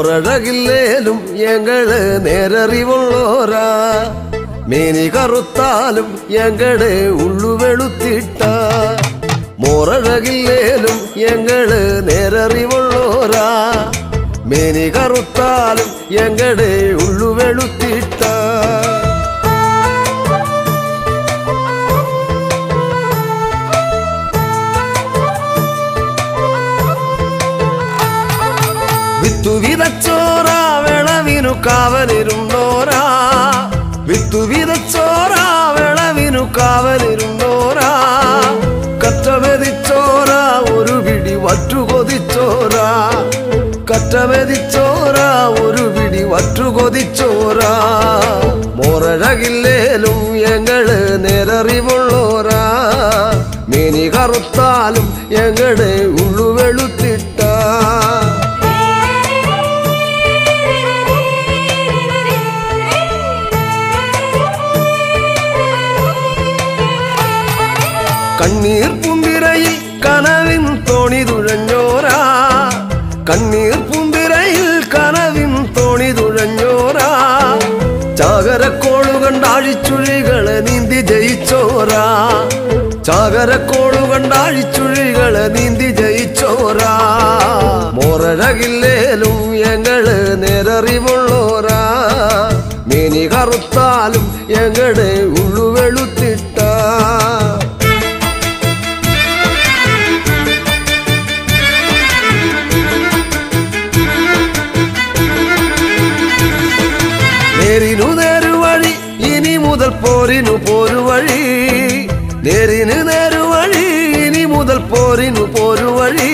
മോറഴകില്ലേലും ഞങ്ങൾ നേരറിവുള്ളോരാ. മേനി കറുത്താലും ഞങ്ങൾ ഉള്ളുവെളുത്തിട്ട. മോറഴകില്ലേലും ഞങ്ങൾ നേരറിവുള്ളോരാ. മേനി കറുത്താലും ഞങ്ങൾ വിത്തു വിതച്ചോറ വിളവിനു കാവലിരുന്നോരാ വിത്തു വിതച്ചോറ വിളവിനു കാവലിരുന്നോരാ കറ്റമെതിച്ചോറാ ഒരു പിടി വറ്റുകൊതിച്ചോരാ. കറ്റമെതിച്ചോറാ ഒരു പിടി വറ്റുകൊതിച്ചോരാ. മോറഴകില്ലേലും ഞങ്ങൾ നേരറിവുള്ളോരാ. മേനി കറുത്താലും ഞങ്ങളുടെ ഉള്ളുവെളുത്തിട്ട കണ്ണീർ പുന്തിരയിൽ കനവിൻ തോണി തുഴഞ്ഞോരാ കണ്ണീർ പുന്തിരയിൽ കനവിൻ തോണി തുഴഞ്ഞോരാ ചാകരക്കോളു കണ്ടാഴിച്ചുഴികളെ നീന്തി ജയിച്ചോരാ. ചാകരക്കോളു കണ്ടാഴിച്ചുഴികളെ നീന്തി ജയിച്ചോരാ. മോറഴകില്ലേലും ഞങ്ങൾ നേരറിവുള്ളോരാ. മേനി കറുത്താലും ഞങ്ങളുടെ ഉള്ളുവെളുത്തിട്ട നേരിനു നേരുവഴി ഇനി മുതൽ പോരിനു പോരുവഴി നേരിന് നേരുവഴി ഇനി മുതൽ പോരിനു പോരുവഴി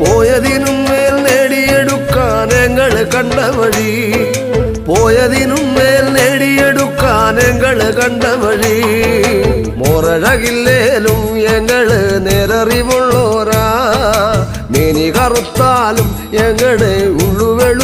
പോയതിനും മേൽ നേടിയെടുക്കാൻ ഞങ്ങള് കണ്ട വഴി പോയതിനും മേൽ നേടിയെടുക്കാൻ ഞങ്ങള് കണ്ട വഴി മോറഴകില്ലേലും ഞങ്ങള് നേരറിവുള്ളോരാ മേനി കറുത്താലും ഞങ്ങളുടെ ഉള്ളുവെളുത്തി